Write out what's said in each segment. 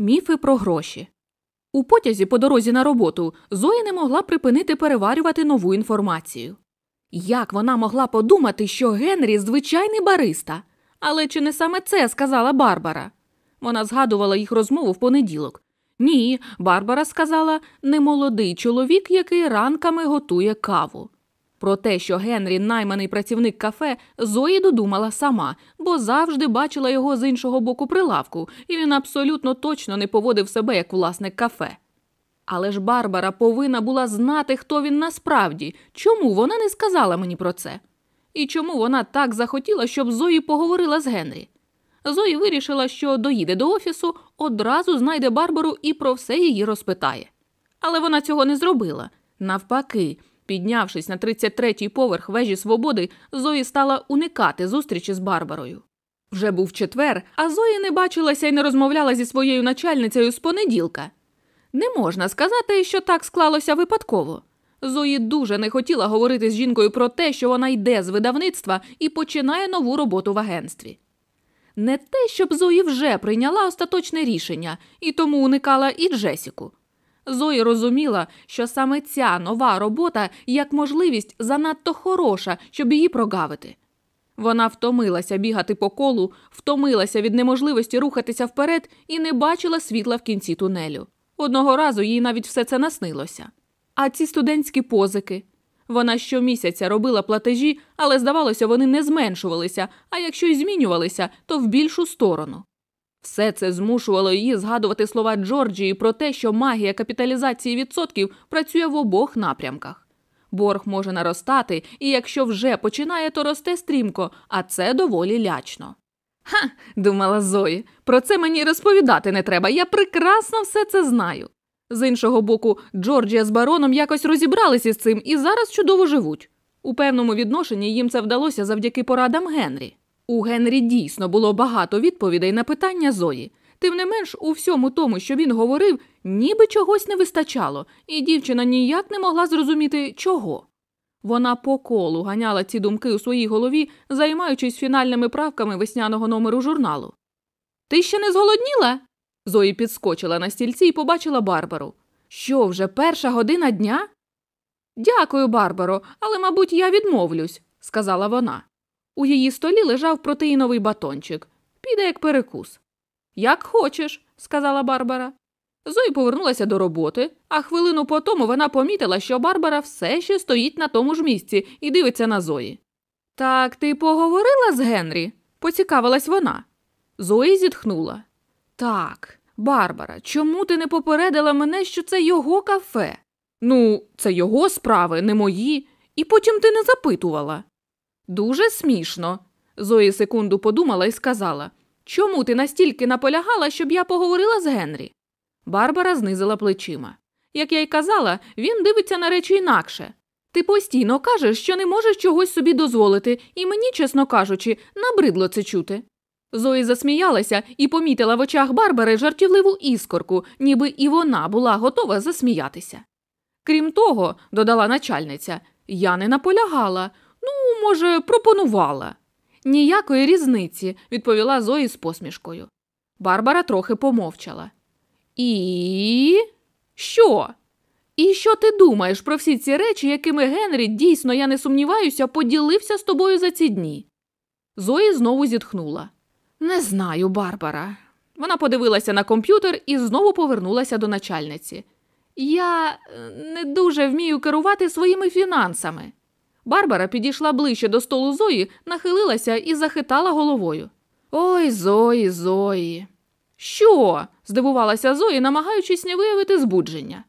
Міфи про гроші. У потязі по дорозі на роботу Зоя не могла припинити переварювати нову інформацію. Як вона могла подумати, що Генрі звичайний бариста? Але чи не саме це сказала Барбара? Вона згадувала їх розмову в понеділок. Ні, Барбара сказала немолодий чоловік, який ранками готує каву. Про те, що Генрі найманий працівник кафе, Зої додумала сама, бо завжди бачила його з іншого боку прилавку, і він абсолютно точно не поводив себе як власник кафе. Але ж Барбара повинна була знати, хто він насправді, чому вона не сказала мені про це. І чому вона так захотіла, щоб Зої поговорила з Генрі. Зої вирішила, що доїде до офісу, одразу знайде Барбару і про все її розпитає. Але вона цього не зробила. Навпаки, піднявшись на 33-й поверх вежі свободи, Зої стала уникати зустрічі з Барбарою. Вже був четвер, а Зої не бачилася і не розмовляла зі своєю начальницею з понеділка. Не можна сказати, що так склалося випадково. Зої дуже не хотіла говорити з жінкою про те, що вона йде з видавництва і починає нову роботу в агентстві. Не те, щоб Зої вже прийняла остаточне рішення і тому уникала і Джесіку. Зої розуміла, що саме ця нова робота як можливість занадто хороша, щоб її прогавити. Вона втомилася бігати по колу, втомилася від неможливості рухатися вперед і не бачила світла в кінці тунелю. Одного разу їй навіть все це наснилося. А ці студентські позики. Вона щомісяця робила платежі, але, здавалося, вони не зменшувалися, а якщо й змінювалися, то в більшу сторону. Все це змушувало її згадувати слова Джорджії про те, що магія капіталізації відсотків працює в обох напрямках. Борг може наростати, і якщо вже починає, то росте стрімко, а це доволі лячно. Ха, думала Зої, про це мені розповідати не треба, я прекрасно все це знаю. З іншого боку, Джорджія з бароном якось розібралися з цим і зараз чудово живуть. У певному відношенні їм це вдалося завдяки порадам Генрі. У Генрі дійсно було багато відповідей на питання Зої. Тим не менш, у всьому тому, що він говорив, ніби чогось не вистачало, і дівчина ніяк не могла зрозуміти, чого. Вона по колу ганяла ці думки у своїй голові, займаючись фінальними правками весняного номеру журналу. Ти ще не зголодніла? Зої підскочила на стільці і побачила Барбару. Що, вже перша година дня? Дякую, Барбаро, але, мабуть, я відмовлюсь, сказала вона. У її столі лежав протеїновий батончик. Піде як перекус. Як хочеш, сказала Барбара. Зої повернулася до роботи, а хвилину по тому вона помітила, що Барбара все ще стоїть на тому ж місці і дивиться на Зої. Так ти поговорила з Генрі? поцікавилась вона. Зої зітхнула. Так, Барбара, чому ти не попередила мене, що це його кафе? Ну, це його справи, не мої, і потім ти не запитувала. Дуже смішно. Зої секунду подумала і сказала Чому ти настільки наполягала, щоб я поговорила з Генрі? Барбара знизила плечима. Як я й казала, він дивиться на речі інакше. Ти постійно кажеш, що не можеш чогось собі дозволити, і мені, чесно кажучи, набридло це чути. Зої засміялася і помітила в очах Барбари жартівливу іскорку, ніби і вона була готова засміятися. Крім того, додала начальниця, я не наполягала, може, пропонувала. Ніякої різниці, відповіла Зої з посмішкою. Барбара трохи помовчала. І. Що? І що ти думаєш про всі ці речі, якими Генрі, дійсно, я не сумніваюся, поділився з тобою за ці дні? Зої знову зітхнула. Не знаю, Барбара. Вона подивилася на комп'ютер і знову повернулася до начальниці. Я е, не дуже вмію керувати своїми фінансами. Барбара підійшла ближче до столу Зої, нахилилася і захитала головою. Ой, Зої, Зої. Що? здивувалася Зої, намагаючись не виявити збудження.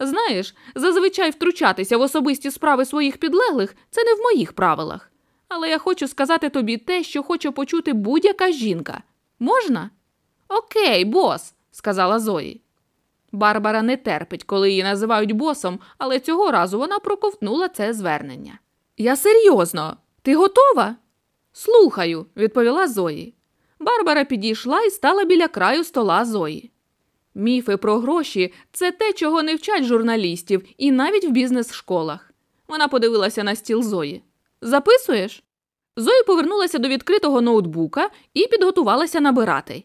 Знаєш, зазвичай втручатися в особисті справи своїх підлеглих це не в моїх правилах. Але я хочу сказати тобі те, що хоче почути будь-яка жінка. Можна? Окей, бос, сказала Зої. Барбара не терпить, коли її називають босом, але цього разу вона проковтнула це звернення. Я серйозно, ти готова? Слухаю, відповіла Зої. Барбара підійшла і стала біля краю стола Зої. Міфи про гроші це те, чого не вчать журналістів і навіть в бізнес-школах. Вона подивилася на стіл Зої. Записуєш? Зої повернулася до відкритого ноутбука і підготувалася набирати.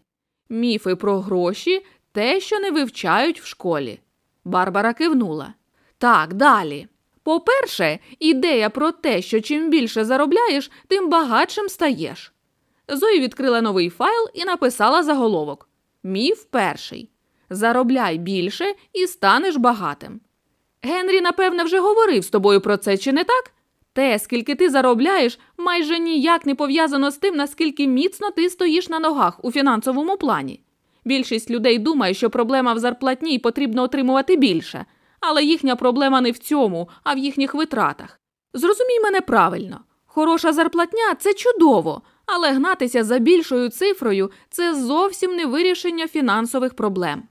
Міфи про гроші те, що не вивчають в школі. Барбара кивнула. Так, далі. По-перше, ідея про те, що чим більше заробляєш, тим багатшим стаєш. Зої відкрила новий файл і написала заголовок: Міф перший. Заробляй більше і станеш багатим. Генрі, напевне, вже говорив з тобою про це, чи не так? Те, скільки ти заробляєш, майже ніяк не пов'язано з тим, наскільки міцно ти стоїш на ногах у фінансовому плані. Більшість людей думає, що проблема в зарплатні і потрібно отримувати більше, але їхня проблема не в цьому, а в їхніх витратах. Зрозумій мене правильно, хороша зарплатня це чудово, але гнатися за більшою цифрою це зовсім не вирішення фінансових проблем.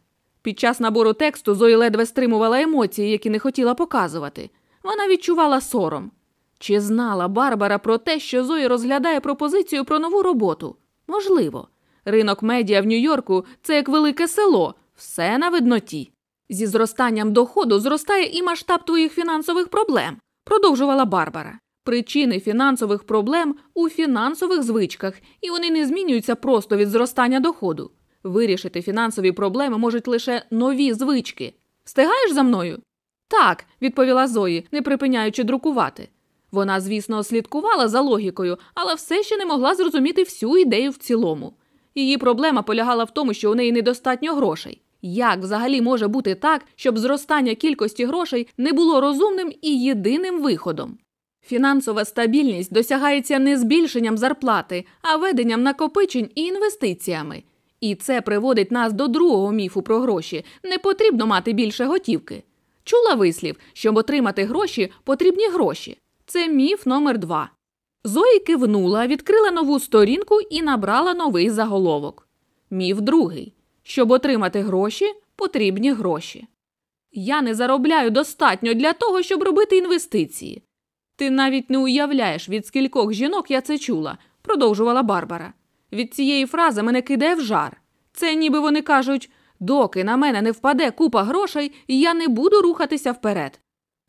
Під час набору тексту Зої ледве стримувала емоції, які не хотіла показувати. Вона відчувала сором. Чи знала Барбара про те, що Зої розглядає пропозицію про нову роботу? Можливо. Ринок медіа в Нью-Йорку це як велике село, все на видноті. Зі зростанням доходу зростає і масштаб твоїх фінансових проблем, продовжувала Барбара. Причини фінансових проблем у фінансових звичках, і вони не змінюються просто від зростання доходу. Вирішити фінансові проблеми можуть лише нові звички. Встигаєш за мною? Так, відповіла Зої, не припиняючи друкувати. Вона, звісно, слідкувала за логікою, але все ще не могла зрозуміти всю ідею в цілому. Її проблема полягала в тому, що у неї недостатньо грошей. Як взагалі може бути так, щоб зростання кількості грошей не було розумним і єдиним виходом? Фінансова стабільність досягається не збільшенням зарплати, а веденням накопичень і інвестиціями. І це приводить нас до другого міфу про гроші не потрібно мати більше готівки. Чула вислів, щоб отримати гроші, потрібні гроші. Це міф номер два. Зої кивнула, відкрила нову сторінку і набрала новий заголовок. Міф другий. Щоб отримати гроші, потрібні гроші. Я не заробляю достатньо для того, щоб робити інвестиції. Ти навіть не уявляєш, від скількох жінок я це чула, продовжувала Барбара. Від цієї фрази мене кидає в жар. Це ніби вони кажуть, доки на мене не впаде купа грошей, я не буду рухатися вперед.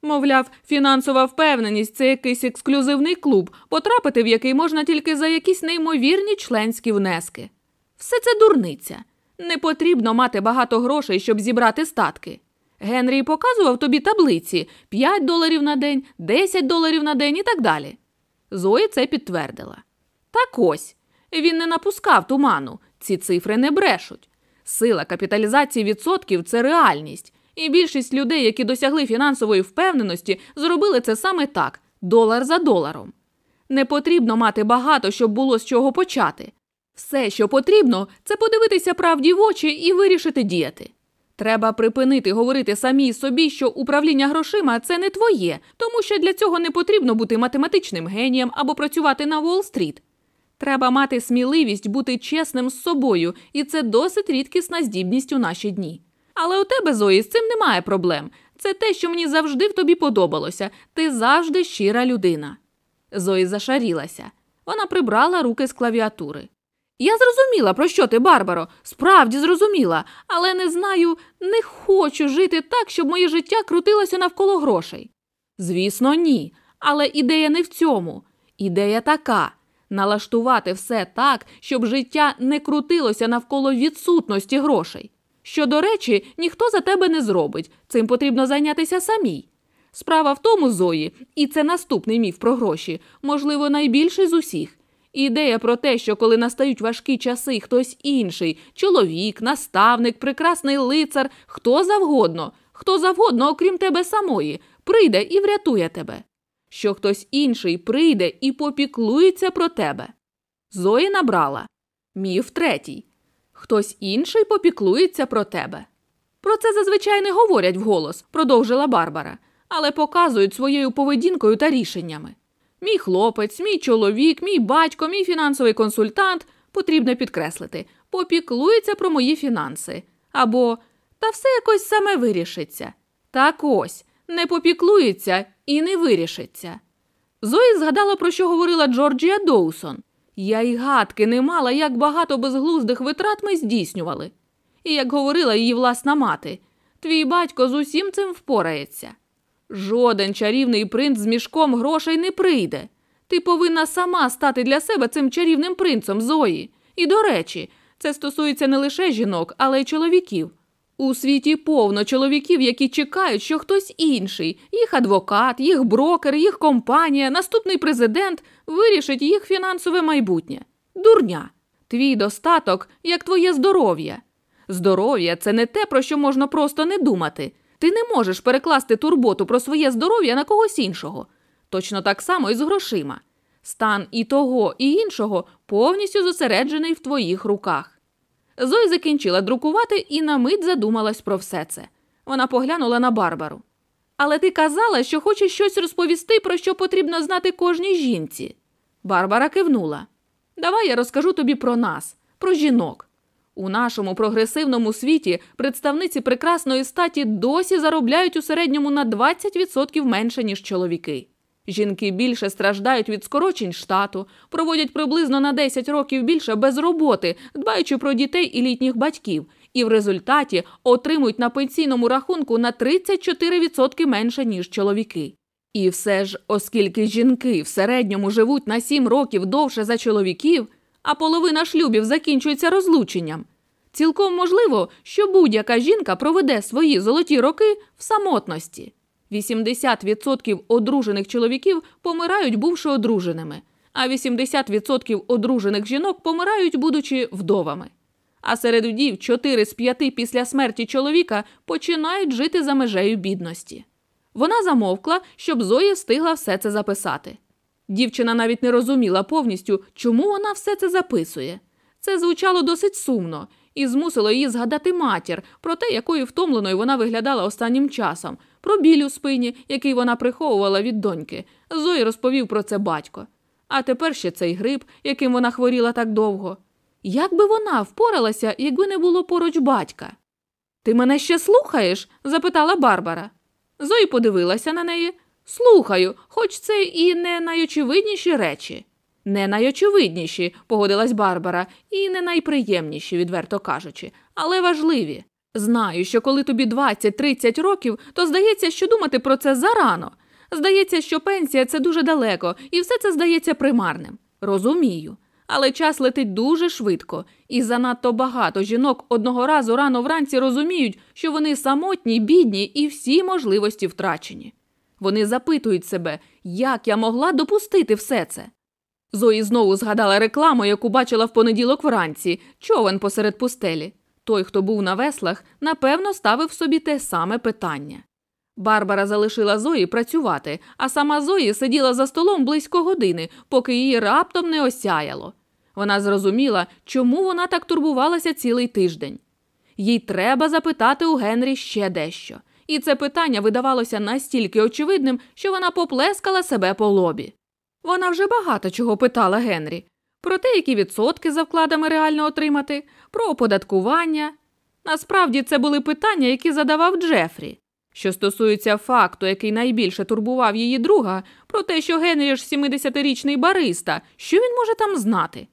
Мовляв, фінансова впевненість це якийсь ексклюзивний клуб, потрапити в який можна тільки за якісь неймовірні членські внески. Все це дурниця. Не потрібно мати багато грошей, щоб зібрати статки. Генрій показував тобі таблиці 5 доларів на день, 10 доларів на день і так далі. Зоя це підтвердила. Так ось він не напускав туману, ці цифри не брешуть. Сила капіталізації відсотків це реальність. І більшість людей, які досягли фінансової впевненості, зробили це саме так долар за доларом. Не потрібно мати багато, щоб було з чого почати. Все, що потрібно, це подивитися правді в очі і вирішити діяти. Треба припинити говорити самій собі, що управління грошима це не твоє, тому що для цього не потрібно бути математичним генієм або працювати на Уолл-стріт. Треба мати сміливість бути чесним з собою, і це досить рідкісна здібність у наші дні. Але у тебе, Зої, з цим немає проблем. Це те, що мені завжди в тобі подобалося. Ти завжди щира людина. Зої зашарілася. Вона прибрала руки з клавіатури. Я зрозуміла, про що ти, Барбаро, справді зрозуміла, але не знаю, не хочу жити так, щоб моє життя крутилося навколо грошей. Звісно, ні. Але ідея не в цьому. Ідея така налаштувати все так, щоб життя не крутилося навколо відсутності грошей. Що, до речі, ніхто за тебе не зробить, цим потрібно зайнятися самій. Справа в тому, Зої, і це наступний міф про гроші, можливо, найбільший з усіх. Ідея про те, що коли настають важкі часи, хтось інший чоловік, наставник, прекрасний лицар, хто завгодно, хто завгодно, окрім тебе самої, прийде і врятує тебе. Що хтось інший прийде і попіклується про тебе. Зої набрала. Міф третій. Хтось інший попіклується про тебе. Про це зазвичай не говорять вголос, продовжила Барбара, але показують своєю поведінкою та рішеннями. Мій хлопець, мій чоловік, мій батько, мій фінансовий консультант потрібно підкреслити, попіклується про мої фінанси. Або та все якось саме вирішиться. Так ось не попіклується і не вирішиться. Зої згадала, про що говорила Джорджія Доусон. Я й гадки не мала, як багато безглуздих витрат ми здійснювали. І як говорила її власна мати, твій батько з усім цим впорається. Жоден чарівний принц з мішком грошей не прийде. Ти повинна сама стати для себе цим чарівним принцем Зої. І, до речі, це стосується не лише жінок, але й чоловіків. У світі повно чоловіків, які чекають, що хтось інший, їх адвокат, їх брокер, їх компанія, наступний президент вирішить їх фінансове майбутнє. Дурня. Твій достаток, як твоє здоров'я. Здоров'я це не те, про що можна просто не думати. Ти не можеш перекласти турботу про своє здоров'я на когось іншого. Точно так само і з грошима. Стан і того, і іншого повністю зосереджений в твоїх руках. Зой закінчила друкувати і на мить задумалась про все це. Вона поглянула на Барбару. Але ти казала, що хочеш щось розповісти, про що потрібно знати кожній жінці. Барбара кивнула. Давай я розкажу тобі про нас, про жінок. У нашому прогресивному світі представниці прекрасної статі досі заробляють у середньому на 20% менше, ніж чоловіки. Жінки більше страждають від скорочень штату, проводять приблизно на 10 років більше без роботи, дбаючи про дітей і літніх батьків, і в результаті отримують на пенсійному рахунку на 34% менше, ніж чоловіки. І все ж, оскільки жінки в середньому живуть на 7 років довше за чоловіків, а половина шлюбів закінчується розлученням, цілком можливо, що будь-яка жінка проведе свої золоті роки в самотності. 80% одружених чоловіків помирають, бувши одруженими, а 80% одружених жінок помирають, будучи вдовами. А серед вдів 4 з 5 після смерті чоловіка починають жити за межею бідності. Вона замовкла, щоб Зоя встигла все це записати. Дівчина навіть не розуміла повністю, чому вона все це записує. Це звучало досить сумно і змусило її згадати матір про те, якою втомленою вона виглядала останнім часом, про біль у спині, який вона приховувала від доньки. Зої розповів про це батько. А тепер ще цей гриб, яким вона хворіла так довго. Як би вона впоралася, якби не було поруч батька? Ти мене ще слухаєш? запитала Барбара. Зої подивилася на неї. Слухаю, хоч це і не найочевидніші речі. Не найочевидніші, погодилась Барбара, і не найприємніші, відверто кажучи, але важливі. Знаю, що коли тобі 20-30 років, то здається, що думати про це зарано. Здається, що пенсія це дуже далеко, і все це здається примарним. Розумію. Але час летить дуже швидко, і занадто багато жінок одного разу рано вранці розуміють, що вони самотні, бідні і всі можливості втрачені. Вони запитують себе, як я могла допустити все це. Зої знову згадала рекламу, яку бачила в понеділок вранці, човен посеред пустелі. Той, хто був на веслах, напевно, ставив собі те саме питання. Барбара залишила Зої працювати, а сама Зої сиділа за столом близько години, поки її раптом не осяяло. Вона зрозуміла, чому вона так турбувалася цілий тиждень. Їй треба запитати у Генрі ще дещо, і це питання видавалося настільки очевидним, що вона поплескала себе по лобі. Вона вже багато чого питала Генрі про те, які відсотки за вкладами реально отримати, про оподаткування. Насправді це були питання, які задавав Джефрі. Що стосується факту, який найбільше турбував її друга, про те, що Генрі ж 70-річний бариста, що він може там знати?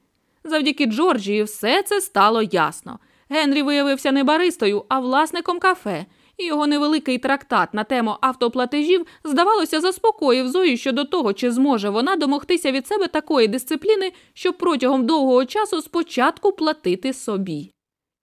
Завдяки Джорджії все це стало ясно. Генрі виявився не баристою, а власником кафе, і його невеликий трактат на тему автоплатежів, здавалося, заспокоїв Зою щодо того, чи зможе вона домогтися від себе такої дисципліни, щоб протягом довгого часу спочатку платити собі.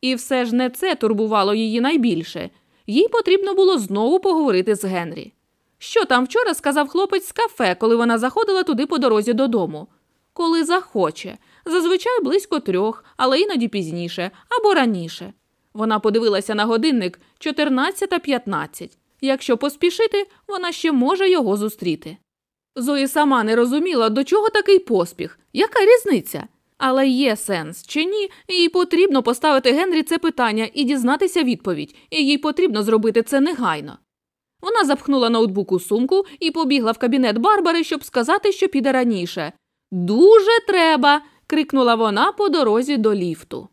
І все ж не це турбувало її найбільше. Їй потрібно було знову поговорити з Генрі. Що там вчора сказав хлопець з кафе, коли вона заходила туди по дорозі додому? Коли захоче, зазвичай близько трьох, але іноді пізніше або раніше. Вона подивилася на годинник 14.15. Якщо поспішити, вона ще може його зустріти. Зої сама не розуміла, до чого такий поспіх, яка різниця? Але є сенс чи ні, їй потрібно поставити Генрі це питання і дізнатися відповідь, і їй потрібно зробити це негайно. Вона запхнула ноутбук у сумку і побігла в кабінет Барбари, щоб сказати, що піде раніше. Дуже треба. крикнула вона по дорозі до ліфту.